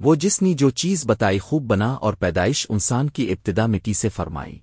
وہ جس نے جو چیز بتائی خوب بنا اور پیدائش انسان کی ابتدا مٹی سے فرمائی۔